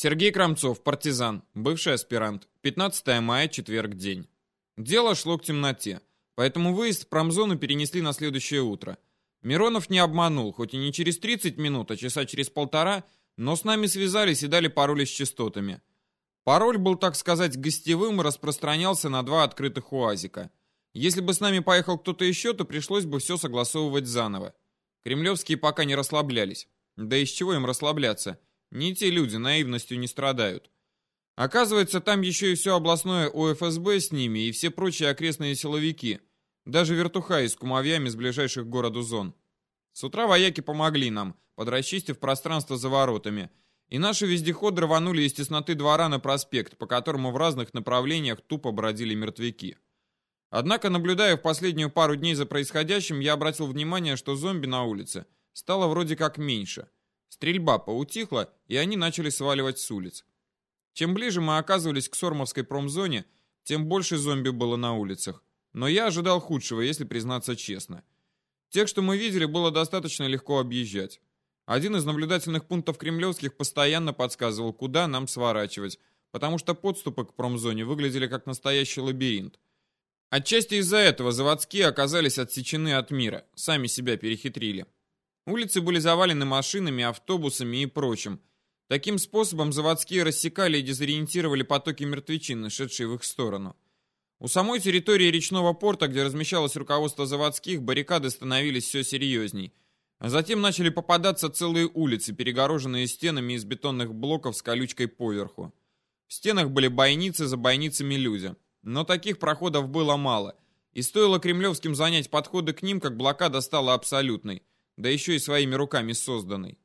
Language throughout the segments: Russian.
Сергей Крамцов, партизан, бывший аспирант. 15 мая, четверг, день. Дело шло к темноте, поэтому выезд в промзону перенесли на следующее утро. Миронов не обманул, хоть и не через 30 минут, а часа через полтора, но с нами связались и дали пароли с частотами. Пароль был, так сказать, гостевым и распространялся на два открытых УАЗика. Если бы с нами поехал кто-то еще, то пришлось бы все согласовывать заново. Кремлевские пока не расслаблялись. Да из чего им расслабляться? Не те люди наивностью не страдают. Оказывается, там еще и все областное ОФСБ с ними и все прочие окрестные силовики. Даже вертухаи с кумовьями с ближайших к городу зон. С утра вояки помогли нам, подрасчистив пространство за воротами. И наши вездеходы рванули из тесноты двора на проспект, по которому в разных направлениях тупо бродили мертвяки. Однако, наблюдая в последнюю пару дней за происходящим, я обратил внимание, что зомби на улице стало вроде как меньше – Стрельба поутихла, и они начали сваливать с улиц. Чем ближе мы оказывались к Сормовской промзоне, тем больше зомби было на улицах. Но я ожидал худшего, если признаться честно. Тех, что мы видели, было достаточно легко объезжать. Один из наблюдательных пунктов кремлевских постоянно подсказывал, куда нам сворачивать, потому что подступы к промзоне выглядели как настоящий лабиринт. Отчасти из-за этого заводские оказались отсечены от мира, сами себя перехитрили. Улицы были завалены машинами, автобусами и прочим. Таким способом заводские рассекали и дезориентировали потоки мертвечин, шедшие в их сторону. У самой территории речного порта, где размещалось руководство заводских, баррикады становились все серьезней. А затем начали попадаться целые улицы, перегороженные стенами из бетонных блоков с колючкой поверху. В стенах были бойницы, за бойницами люди. Но таких проходов было мало. И стоило кремлевским занять подходы к ним, как блокада стала абсолютной да еще и своими руками созданный.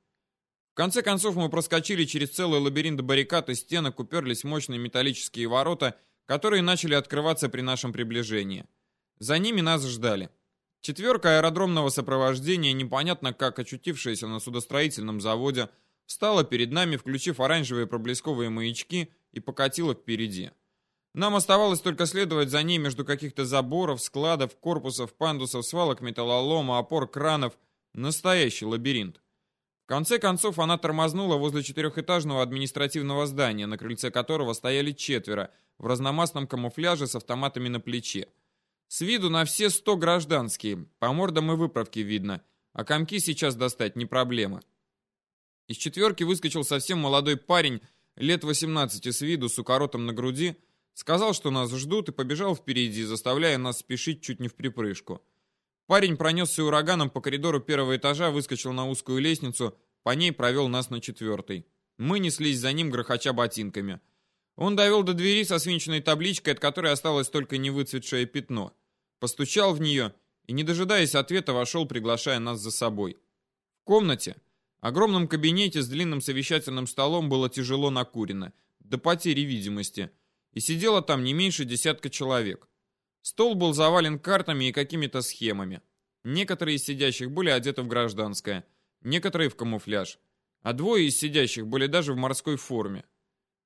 В конце концов мы проскочили через целый лабиринт баррикад и стенок, уперлись мощные металлические ворота, которые начали открываться при нашем приближении. За ними нас ждали. Четверка аэродромного сопровождения, непонятно как очутившаяся на судостроительном заводе, встала перед нами, включив оранжевые проблесковые маячки и покатила впереди. Нам оставалось только следовать за ней между каких-то заборов, складов, корпусов, пандусов, свалок металлолома, опор кранов – Настоящий лабиринт. В конце концов она тормознула возле четырехэтажного административного здания, на крыльце которого стояли четверо в разномастном камуфляже с автоматами на плече. С виду на все сто гражданские, по мордам и выправке видно, а комки сейчас достать не проблема. Из четверки выскочил совсем молодой парень, лет 18 с виду, с укоротом на груди, сказал, что нас ждут, и побежал впереди, заставляя нас спешить чуть не в припрыжку. Парень пронесся ураганом по коридору первого этажа, выскочил на узкую лестницу, по ней провел нас на четвертый. Мы неслись за ним, грохоча ботинками. Он довел до двери со свинченной табличкой, от которой осталось только невыцветшее пятно. Постучал в нее и, не дожидаясь ответа, вошел, приглашая нас за собой. В комнате, огромном кабинете с длинным совещательным столом было тяжело накурено, до потери видимости, и сидело там не меньше десятка человек. Стол был завален картами и какими-то схемами. Некоторые из сидящих были одеты в гражданское, некоторые в камуфляж, а двое из сидящих были даже в морской форме.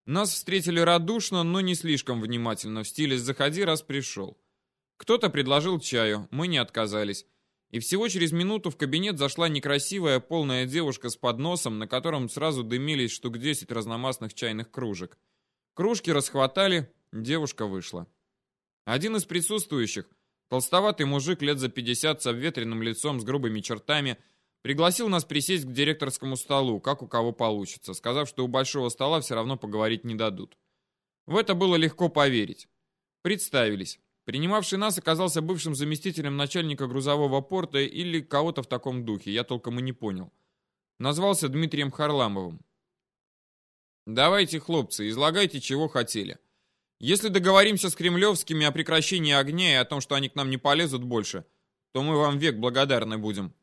Нас встретили радушно, но не слишком внимательно, в стиле «заходи, раз пришел». Кто-то предложил чаю, мы не отказались. И всего через минуту в кабинет зашла некрасивая полная девушка с подносом, на котором сразу дымились штук 10 разномастных чайных кружек. Кружки расхватали, девушка вышла. Один из присутствующих, толстоватый мужик лет за 50 с обветренным лицом, с грубыми чертами, пригласил нас присесть к директорскому столу, как у кого получится, сказав, что у большого стола все равно поговорить не дадут. В это было легко поверить. Представились. Принимавший нас оказался бывшим заместителем начальника грузового порта или кого-то в таком духе, я толком и не понял. Назвался Дмитрием Харламовым. «Давайте, хлопцы, излагайте, чего хотели. Если договоримся с кремлевскими о прекращении огня и о том, что они к нам не полезут больше, то мы вам век благодарны будем.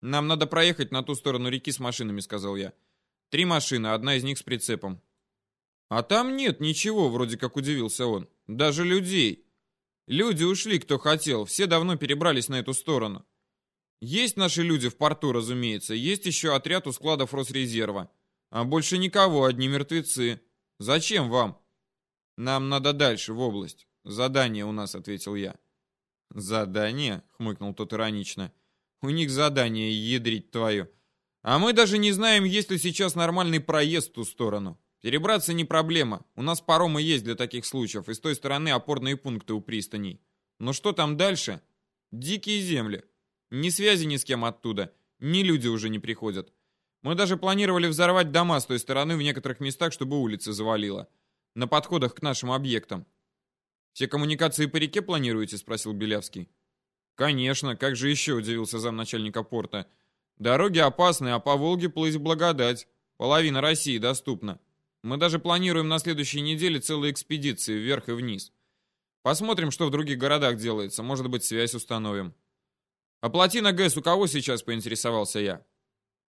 Нам надо проехать на ту сторону реки с машинами, сказал я. Три машины, одна из них с прицепом. А там нет ничего, вроде как удивился он. Даже людей. Люди ушли, кто хотел, все давно перебрались на эту сторону. Есть наши люди в порту, разумеется, есть еще отряд у складов Росрезерва. А больше никого, одни мертвецы. Зачем вам? Нам надо дальше, в область. Задание у нас, ответил я. Задание? Хмыкнул тот иронично. У них задание ядрить твою. А мы даже не знаем, есть ли сейчас нормальный проезд в ту сторону. Перебраться не проблема. У нас паромы есть для таких случаев, и с той стороны опорные пункты у пристаней. Но что там дальше? Дикие земли. Ни связи ни с кем оттуда, ни люди уже не приходят. Мы даже планировали взорвать дома с той стороны в некоторых местах, чтобы улицы завалило. На подходах к нашим объектам. «Все коммуникации по реке планируете?» — спросил Белявский. «Конечно, как же еще?» — удивился замначальника порта. «Дороги опасные, а по Волге плыть благодать. Половина России доступна. Мы даже планируем на следующей неделе целые экспедиции вверх и вниз. Посмотрим, что в других городах делается. Может быть, связь установим». «А плотина ГЭС у кого сейчас?» — поинтересовался я.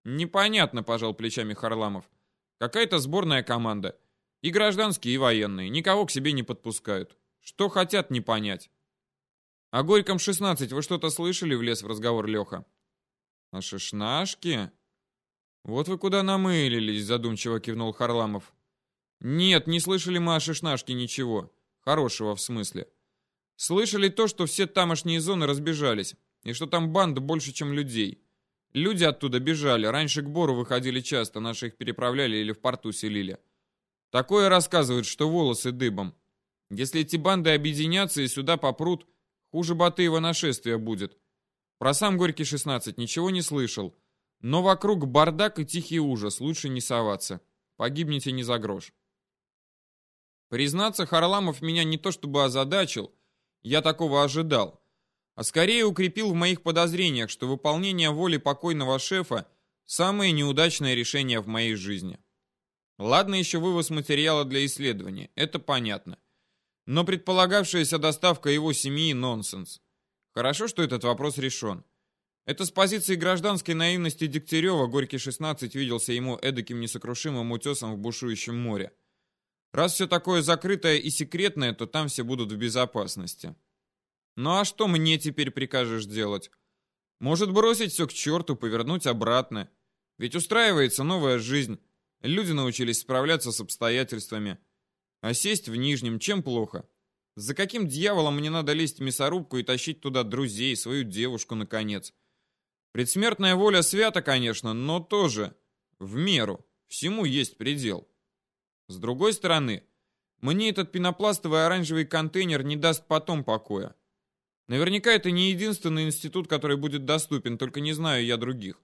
«Непонятно», — пожал плечами Харламов. «Какая-то сборная команда. И гражданские, и военные. Никого к себе не подпускают. Что хотят, не понять». «О Горьком 16 вы что-то слышали?» — влез в разговор Леха. «О шишнашке?» «Вот вы куда намылились», — задумчиво кивнул Харламов. «Нет, не слышали мы о шишнашке ничего. Хорошего в смысле. Слышали то, что все тамошние зоны разбежались, и что там банда больше, чем людей. Люди оттуда бежали, раньше к Бору выходили часто, наши их переправляли или в порту селили. Такое рассказывают, что волосы дыбом. Если эти банды объединятся и сюда попрут, хуже Батыева нашествия будет. Про сам Горький 16 ничего не слышал. Но вокруг бардак и тихий ужас, лучше не соваться. Погибнете не за грош. Признаться, Харламов меня не то чтобы озадачил, я такого ожидал, а скорее укрепил в моих подозрениях, что выполнение воли покойного шефа – самое неудачное решение в моей жизни. Ладно еще вывоз материала для исследования, это понятно. Но предполагавшаяся доставка его семьи – нонсенс. Хорошо, что этот вопрос решен. Это с позиции гражданской наивности Дегтярева Горький-16 виделся ему эдаким несокрушимым утесом в бушующем море. Раз все такое закрытое и секретное, то там все будут в безопасности. Ну а что мне теперь прикажешь делать? Может бросить все к черту, повернуть обратно? Ведь устраивается новая жизнь. Люди научились справляться с обстоятельствами. А сесть в Нижнем чем плохо? За каким дьяволом мне надо лезть в мясорубку и тащить туда друзей, свою девушку, наконец? Предсмертная воля свята, конечно, но тоже в меру. Всему есть предел. С другой стороны, мне этот пенопластовый оранжевый контейнер не даст потом покоя. Наверняка это не единственный институт, который будет доступен, только не знаю я других.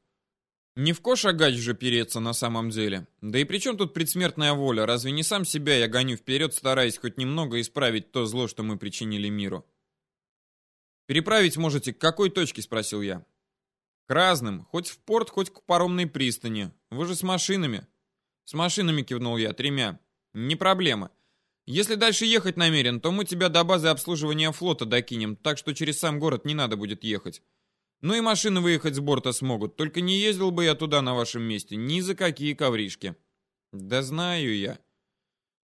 Не в кош агач же переться на самом деле. Да и при чем тут предсмертная воля? Разве не сам себя я гоню вперед, стараясь хоть немного исправить то зло, что мы причинили миру? «Переправить можете к какой точке?» — спросил я. К разным, хоть в порт, хоть к паромной пристани. Вы же с машинами. С машинами кивнул я, тремя. Не проблема. Если дальше ехать намерен, то мы тебя до базы обслуживания флота докинем, так что через сам город не надо будет ехать. Ну и машины выехать с борта смогут, только не ездил бы я туда на вашем месте, ни за какие ковришки. Да знаю я.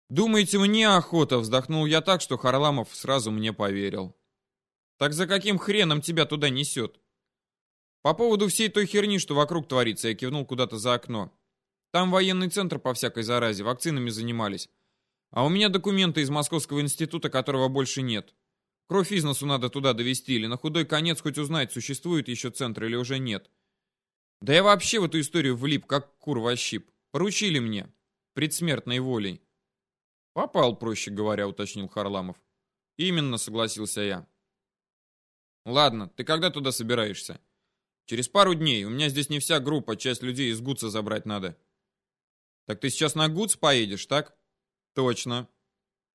Думаете, мне охота, вздохнул я так, что Харламов сразу мне поверил. Так за каким хреном тебя туда несет? По поводу всей той херни, что вокруг творится, я кивнул куда-то за окно. Там военный центр по всякой заразе, вакцинами занимались. А у меня документы из Московского института, которого больше нет. Кровь из носу надо туда довести, или на худой конец хоть узнать, существует еще центр или уже нет. Да я вообще в эту историю влип, как кур во щип. Поручили мне. Предсмертной волей. Попал, проще говоря, уточнил Харламов. Именно, согласился я. Ладно, ты когда туда собираешься? Через пару дней. У меня здесь не вся группа, часть людей из Гудса забрать надо. Так ты сейчас на Гудс поедешь, так? Точно.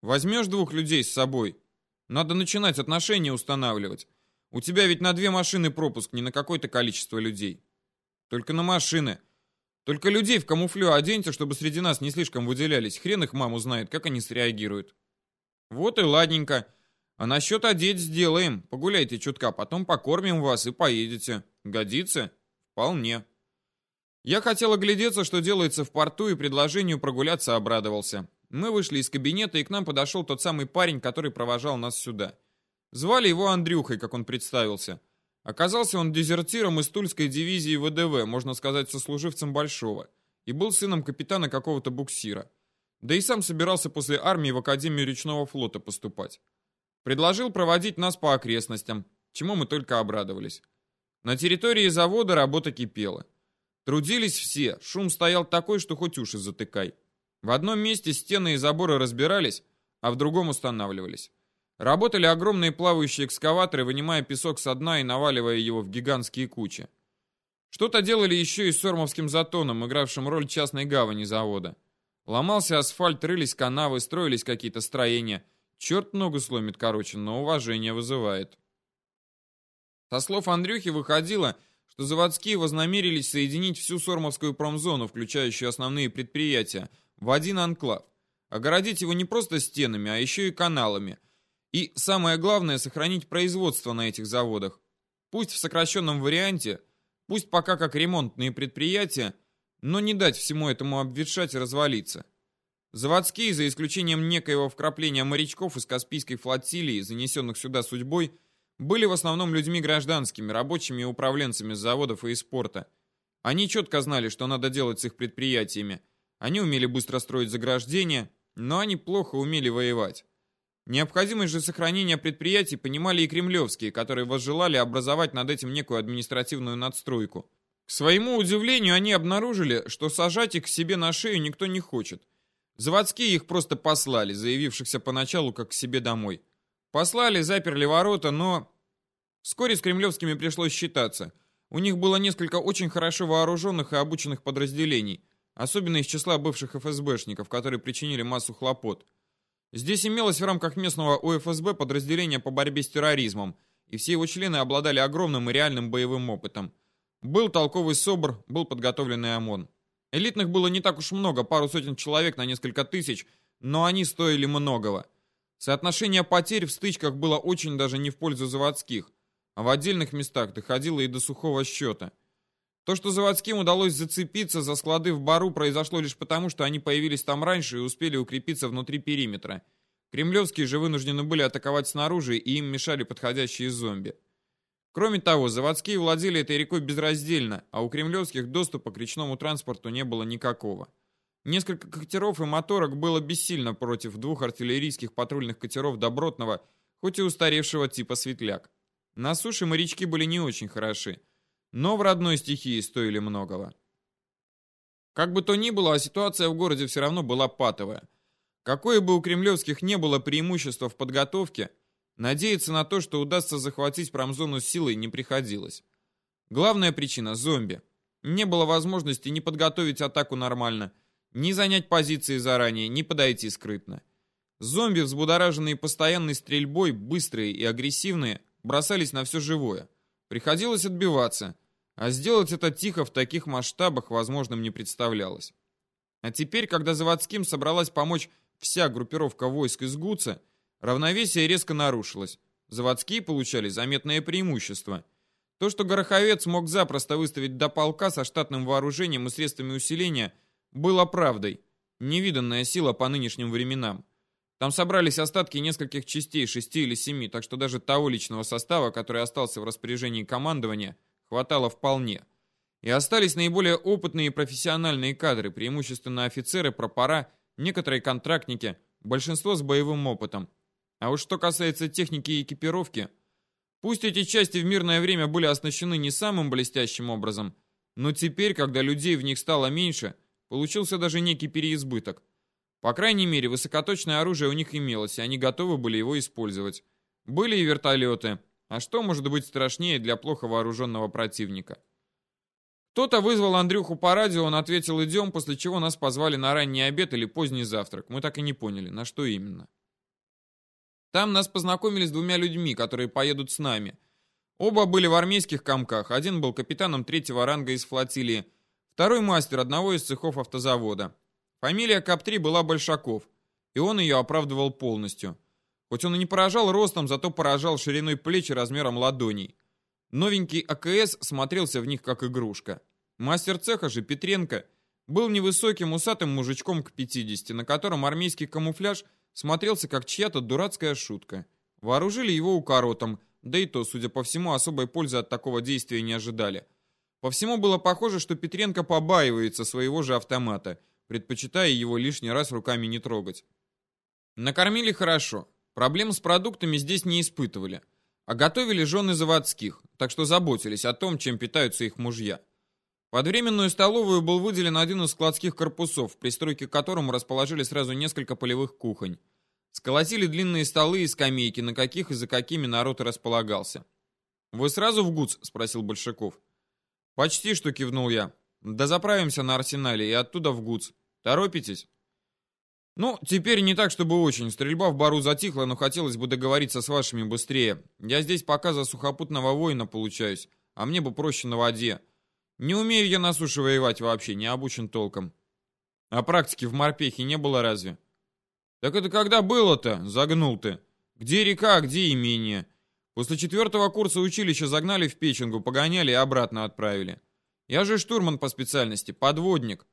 Возьмешь двух людей с собой. Надо начинать отношения устанавливать. У тебя ведь на две машины пропуск, не на какое-то количество людей. Только на машины. Только людей в камуфлю оденьте, чтобы среди нас не слишком выделялись. Хрен их маму знает, как они среагируют. Вот и ладненько. А насчет одеть сделаем. Погуляйте чутка, потом покормим вас и поедете. Годится? Вполне. Я хотел оглядеться, что делается в порту, и предложению прогуляться обрадовался. Мы вышли из кабинета, и к нам подошел тот самый парень, который провожал нас сюда. Звали его Андрюхой, как он представился. Оказался он дезертиром из Тульской дивизии ВДВ, можно сказать, сослуживцем Большого, и был сыном капитана какого-то буксира. Да и сам собирался после армии в Академию речного флота поступать. Предложил проводить нас по окрестностям, чему мы только обрадовались. На территории завода работа кипела. Трудились все, шум стоял такой, что хоть уши затыкай. В одном месте стены и заборы разбирались, а в другом устанавливались. Работали огромные плавающие экскаваторы, вынимая песок со дна и наваливая его в гигантские кучи. Что-то делали еще и с Сормовским затоном, игравшим роль частной гавани завода. Ломался асфальт, рылись канавы, строились какие-то строения. Черт ногу сломит, короче, но уважение вызывает. Со слов Андрюхи выходило, что заводские вознамерились соединить всю Сормовскую промзону, включающую основные предприятия, в один анклав. Огородить его не просто стенами, а еще и каналами. И самое главное, сохранить производство на этих заводах. Пусть в сокращенном варианте, пусть пока как ремонтные предприятия, но не дать всему этому обветшать и развалиться. Заводские, за исключением некоего вкрапления морячков из Каспийской флотилии, занесенных сюда судьбой, были в основном людьми гражданскими, рабочими и управленцами заводов и из порта. Они четко знали, что надо делать с их предприятиями. Они умели быстро строить заграждения, но они плохо умели воевать. Необходимость же сохранения предприятий понимали и кремлевские, которые возжелали образовать над этим некую административную надстройку. К своему удивлению, они обнаружили, что сажать их к себе на шею никто не хочет. Заводские их просто послали, заявившихся поначалу как к себе домой. Послали, заперли ворота, но... Вскоре с кремлевскими пришлось считаться. У них было несколько очень хорошо вооруженных и обученных подразделений, особенно из числа бывших ФСБшников, которые причинили массу хлопот. Здесь имелось в рамках местного УФСБ подразделение по борьбе с терроризмом, и все его члены обладали огромным и реальным боевым опытом. Был толковый СОБР, был подготовленный ОМОН. Элитных было не так уж много, пару сотен человек на несколько тысяч, но они стоили многого. Соотношение потерь в стычках было очень даже не в пользу заводских, а в отдельных местах доходило и до сухого счета. То, что заводским удалось зацепиться за склады в Бару, произошло лишь потому, что они появились там раньше и успели укрепиться внутри периметра. Кремлевские же вынуждены были атаковать снаружи, и им мешали подходящие зомби. Кроме того, заводские владели этой рекой безраздельно, а у кремлевских доступа к речному транспорту не было никакого. Несколько катеров и моторок было бессильно против двух артиллерийских патрульных катеров Добротного, хоть и устаревшего типа «Светляк». На суше морячки были не очень хороши, но в родной стихии стоили многого. Как бы то ни было, а ситуация в городе все равно была патовая. Какое бы у кремлевских не было преимущества в подготовке, надеяться на то, что удастся захватить промзону силой, не приходилось. Главная причина – зомби. Не было возможности ни подготовить атаку нормально – ни занять позиции заранее, ни подойти скрытно. Зомби, взбудораженные постоянной стрельбой, быстрые и агрессивные, бросались на все живое. Приходилось отбиваться, а сделать это тихо в таких масштабах возможным не представлялось. А теперь, когда заводским собралась помочь вся группировка войск из Гуца, равновесие резко нарушилось. Заводские получали заметное преимущество. То, что Гороховец мог запросто выставить до полка со штатным вооружением и средствами усиления – было правдой. Невиданная сила по нынешним временам. Там собрались остатки нескольких частей, шести или семи, так что даже того личного состава, который остался в распоряжении командования, хватало вполне. И остались наиболее опытные и профессиональные кадры, преимущественно офицеры, пропора, некоторые контрактники, большинство с боевым опытом. А уж что касается техники и экипировки, пусть эти части в мирное время были оснащены не самым блестящим образом, но теперь, когда людей в них стало меньше, Получился даже некий переизбыток. По крайней мере, высокоточное оружие у них имелось, и они готовы были его использовать. Были и вертолеты. А что может быть страшнее для плохо вооруженного противника? Кто-то вызвал Андрюху по радио, он ответил «идем», после чего нас позвали на ранний обед или поздний завтрак. Мы так и не поняли, на что именно. Там нас познакомили с двумя людьми, которые поедут с нами. Оба были в армейских комках. Один был капитаном третьего ранга из флотилии, Второй мастер одного из цехов автозавода. Фамилия Каптри была Большаков, и он ее оправдывал полностью. Хоть он и не поражал ростом, зато поражал шириной плеч и размером ладоней. Новенький АКС смотрелся в них как игрушка. Мастер цеха же, Петренко, был невысоким усатым мужичком к 50, на котором армейский камуфляж смотрелся как чья-то дурацкая шутка. Вооружили его укоротом, да и то, судя по всему, особой пользы от такого действия не ожидали. По всему было похоже, что Петренко побаивается своего же автомата, предпочитая его лишний раз руками не трогать. Накормили хорошо. Проблем с продуктами здесь не испытывали. А готовили жены заводских, так что заботились о том, чем питаются их мужья. Под временную столовую был выделен один из складских корпусов, в пристройке к которому расположили сразу несколько полевых кухонь. Сколотили длинные столы и скамейки, на каких и за какими народ располагался. «Вы сразу в ГУЦ?» — спросил Большаков. «Почти что», — кивнул я. «Да заправимся на арсенале и оттуда в ГУЦ. Торопитесь?» «Ну, теперь не так, чтобы очень. Стрельба в бару затихла, но хотелось бы договориться с вашими быстрее. Я здесь пока за сухопутного воина получаюсь, а мне бы проще на воде. Не умею я на суше воевать вообще, не обучен толком. А практики в морпехе не было разве?» «Так это когда было-то?» — загнул ты. «Где река, а где имение?» После четвертого курса училища загнали в Печенгу, погоняли и обратно отправили. Я же штурман по специальности, подводник.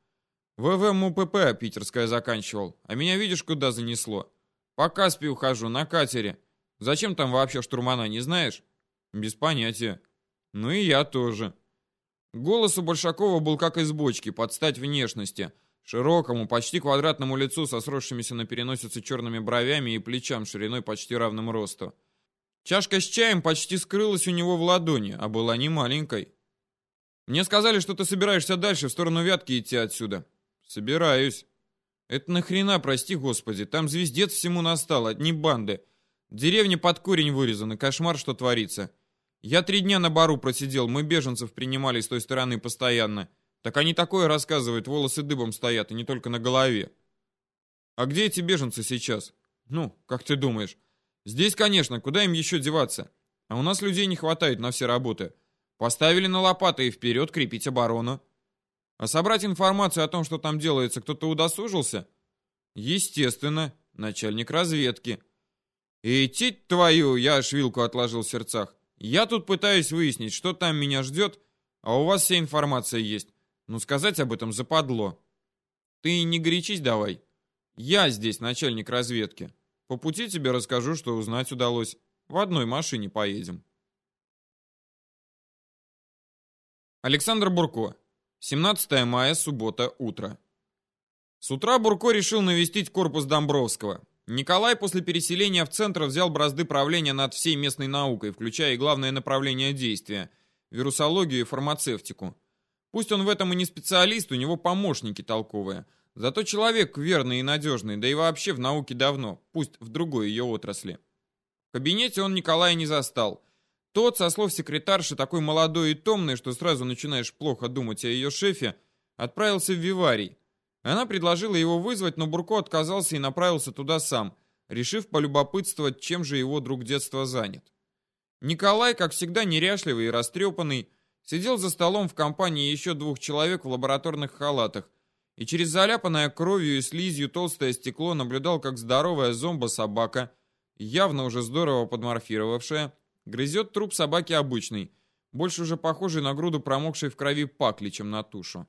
ВВМУПП питерская заканчивал, а меня видишь, куда занесло. По Каспию хожу, на катере. Зачем там вообще штурмана, не знаешь? Без понятия. Ну и я тоже. Голос у Большакова был как из бочки, под стать внешности. Широкому, почти квадратному лицу со сросшимися на переносице черными бровями и плечам шириной почти равным росту. Чашка с чаем почти скрылась у него в ладони, а была не маленькой. Мне сказали, что ты собираешься дальше, в сторону Вятки идти отсюда. Собираюсь. Это нахрена, прости господи, там звездец всему настал, одни банды. Деревня под корень вырезана, кошмар, что творится. Я три дня на бару просидел, мы беженцев принимали с той стороны постоянно. Так они такое рассказывают, волосы дыбом стоят, и не только на голове. А где эти беженцы сейчас? Ну, как ты думаешь? Здесь, конечно, куда им еще деваться? А у нас людей не хватает на все работы. Поставили на лопаты и вперед крепить оборону. А собрать информацию о том, что там делается, кто-то удосужился? Естественно, начальник разведки. И идти твою, я аж вилку отложил в сердцах. Я тут пытаюсь выяснить, что там меня ждет, а у вас вся информация есть. Ну, сказать об этом западло. Ты не горячись давай. Я здесь начальник разведки. По пути тебе расскажу, что узнать удалось. В одной машине поедем. Александр Бурко. 17 мая, суббота, утро. С утра Бурко решил навестить корпус Домбровского. Николай после переселения в центр взял бразды правления над всей местной наукой, включая и главное направление действия – вирусологию и фармацевтику. Пусть он в этом и не специалист, у него помощники толковые – Зато человек верный и надежный, да и вообще в науке давно, пусть в другой ее отрасли. В кабинете он Николая не застал. Тот, со слов секретарши, такой молодой и томный, что сразу начинаешь плохо думать о ее шефе, отправился в Виварий. Она предложила его вызвать, но Бурко отказался и направился туда сам, решив полюбопытствовать, чем же его друг детства занят. Николай, как всегда неряшливый и растрепанный, сидел за столом в компании еще двух человек в лабораторных халатах, и через заляпанное кровью и слизью толстое стекло наблюдал, как здоровая зомбо-собака, явно уже здорово подморфировавшая, грызет труп собаки обычный, больше уже похожий на груду промокшей в крови пакли, чем на тушу.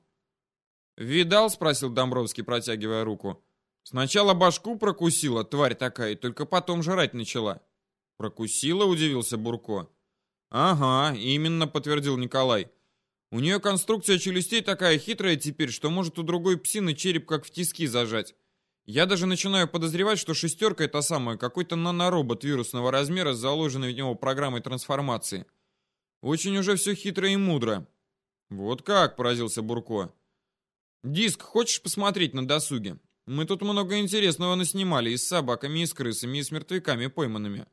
«Видал?» — спросил Домбровский, протягивая руку. «Сначала башку прокусила, тварь такая, только потом жрать начала». «Прокусила?» — удивился Бурко. «Ага, именно», — подтвердил Николай. У нее конструкция челюстей такая хитрая теперь, что может у другой псины череп как в тиски зажать. Я даже начинаю подозревать, что шестерка это самая, какой-то наноробот вирусного размера с заложенной в него программой трансформации. Очень уже все хитро и мудро. Вот как, поразился Бурко. Диск хочешь посмотреть на досуге? Мы тут много интересного наснимали и с собаками, и с крысами, и с мертвяками пойманными.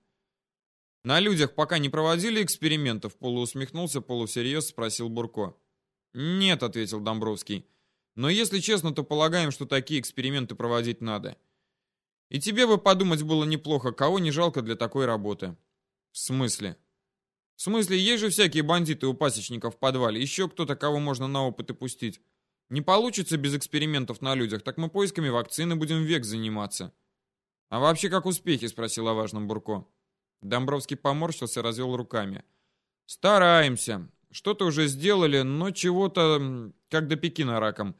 На людях пока не проводили экспериментов, полуусмехнулся, полусерьез спросил Бурко. Нет, ответил Домбровский. Но если честно, то полагаем, что такие эксперименты проводить надо. И тебе бы подумать было неплохо, кого не жалко для такой работы. В смысле? В смысле, есть же всякие бандиты у пасечников в подвале, еще кто-то, кого можно на опыты пустить. Не получится без экспериментов на людях, так мы поисками вакцины будем век заниматься. А вообще как успехи, спросил о важном Бурко. Домбровский поморщился, развел руками. Стараемся. Что-то уже сделали, но чего-то, как до Пекина раком.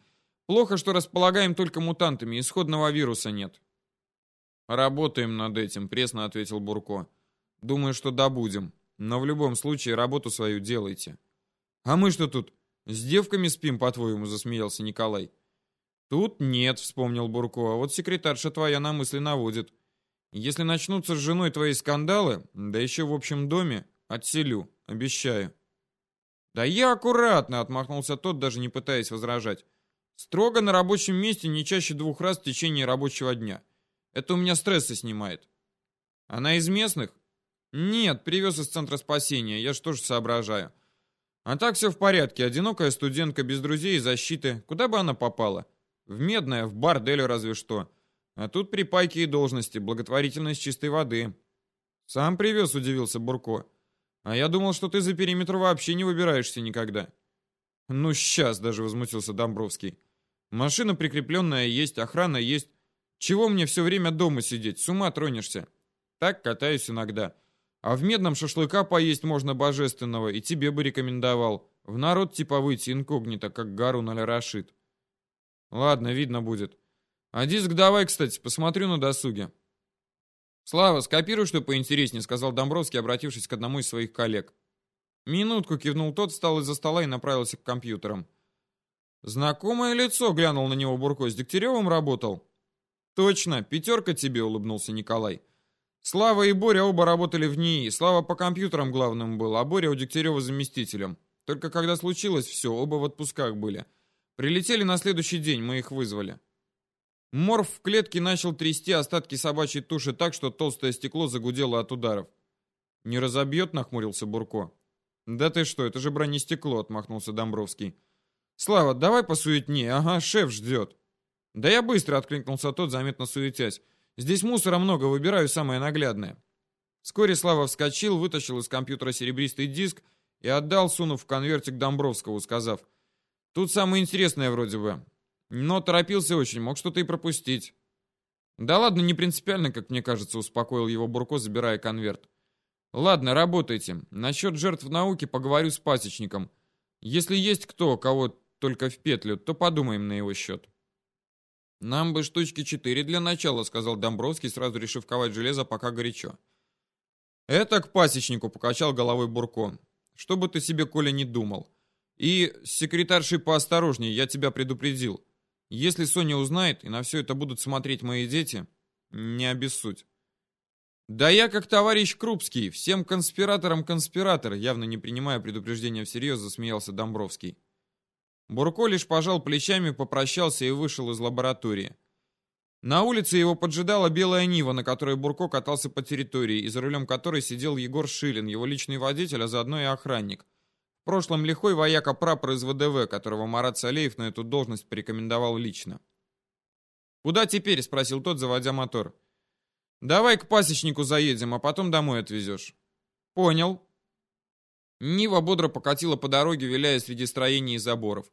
Плохо, что располагаем только мутантами, исходного вируса нет. Работаем над этим, пресно ответил Бурко. Думаю, что добудем. Но в любом случае работу свою делайте. А мы что тут, с девками спим, по-твоему, засмеялся Николай. Тут нет, вспомнил Бурко, а вот секретарша твоя на мысли наводит. Если начнутся с женой твои скандалы, да еще в общем доме, отселю, обещаю. Да я аккуратно, отмахнулся тот, даже не пытаясь возражать. Строго на рабочем месте не чаще двух раз в течение рабочего дня. Это у меня стрессы снимает. Она из местных? Нет, привез из центра спасения, я ж тоже соображаю. А так все в порядке, одинокая студентка без друзей и защиты. Куда бы она попала? В Медное, в бордель разве что. А тут припайки и должности, благотворительность чистой воды. Сам привез, удивился Бурко. А я думал, что ты за периметр вообще не выбираешься никогда. Ну, сейчас даже возмутился Домбровский. Машина прикрепленная есть, охрана есть. Чего мне все время дома сидеть? С ума тронешься. Так катаюсь иногда. А в Медном шашлыка поесть можно божественного, и тебе бы рекомендовал. В народ типа выйти инкогнито, как Гарун аль Рашид. Ладно, видно будет. А диск давай, кстати, посмотрю на досуге. Слава, скопируй, что поинтереснее, сказал Домбровский, обратившись к одному из своих коллег. Минутку кивнул тот, встал из-за стола и направился к компьютерам. Знакомое лицо, глянул на него Бурко, с Дегтяревым работал. Точно, пятерка тебе, улыбнулся Николай. Слава и Боря оба работали в НИИ. Слава по компьютерам главным был, а Боря у Дегтярева заместителем. Только когда случилось все, оба в отпусках были. Прилетели на следующий день, мы их вызвали. Морф в клетке начал трясти остатки собачьей туши так, что толстое стекло загудело от ударов. «Не разобьет?» — нахмурился Бурко. «Да ты что, это же бронестекло!» — отмахнулся Домбровский. «Слава, давай посуетнее, ага, шеф ждет». «Да я быстро!» — откликнулся тот, заметно суетясь. «Здесь мусора много, выбираю самое наглядное». Вскоре Слава вскочил, вытащил из компьютера серебристый диск и отдал, сунув в конвертик Домбровскому, сказав, «Тут самое интересное вроде бы. Но торопился очень, мог что-то и пропустить. Да ладно, не принципиально, как мне кажется, успокоил его Бурко, забирая конверт. Ладно, работайте. Насчет жертв науки поговорю с пасечником. Если есть кто, кого только в петлю, то подумаем на его счет. Нам бы штучки четыре для начала, сказал Домбровский, сразу решив ковать железо, пока горячо. Это к пасечнику покачал головой Бурко. Что бы ты себе, Коля, не думал. И с секретаршей поосторожней, я тебя предупредил. Если Соня узнает, и на все это будут смотреть мои дети, не обессудь. Да я как товарищ Крупский, всем конспираторам конспиратор, явно не принимая предупреждения всерьез, засмеялся Домбровский. Бурко лишь пожал плечами, попрощался и вышел из лаборатории. На улице его поджидала белая Нива, на которой Бурко катался по территории, и за рулем которой сидел Егор Шилин, его личный водитель, а заодно и охранник – прошлом лихой вояка прапор из ВДВ, которого Марат Салеев на эту должность порекомендовал лично. «Куда теперь?» — спросил тот, заводя мотор. «Давай к пасечнику заедем, а потом домой отвезешь». «Понял». Нива бодро покатила по дороге, виляя среди строений и заборов.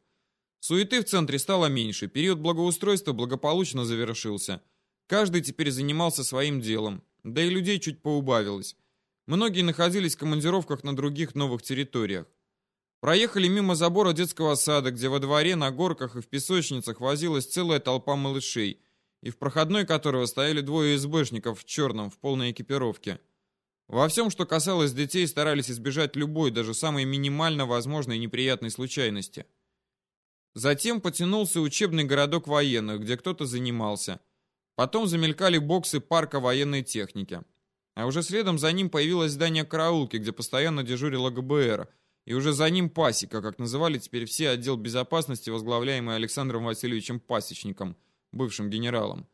Суеты в центре стало меньше, период благоустройства благополучно завершился. Каждый теперь занимался своим делом, да и людей чуть поубавилось. Многие находились в командировках на других новых территориях. Проехали мимо забора детского сада, где во дворе, на горках и в песочницах возилась целая толпа малышей, и в проходной которого стояли двое СБшников в черном, в полной экипировке. Во всем, что касалось детей, старались избежать любой, даже самой минимально возможной неприятной случайности. Затем потянулся учебный городок военных, где кто-то занимался. Потом замелькали боксы парка военной техники. А уже следом за ним появилось здание караулки, где постоянно дежурила ГБР – и уже за ним пасека, как называли теперь все отдел безопасности, возглавляемый Александром Васильевичем Пасечником, бывшим генералом.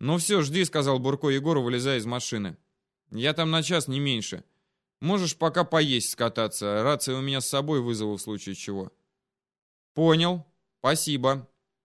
«Ну все, жди», — сказал Бурко Егору, вылезая из машины. «Я там на час, не меньше. Можешь пока поесть скататься, рация у меня с собой вызову в случае чего». «Понял. Спасибо».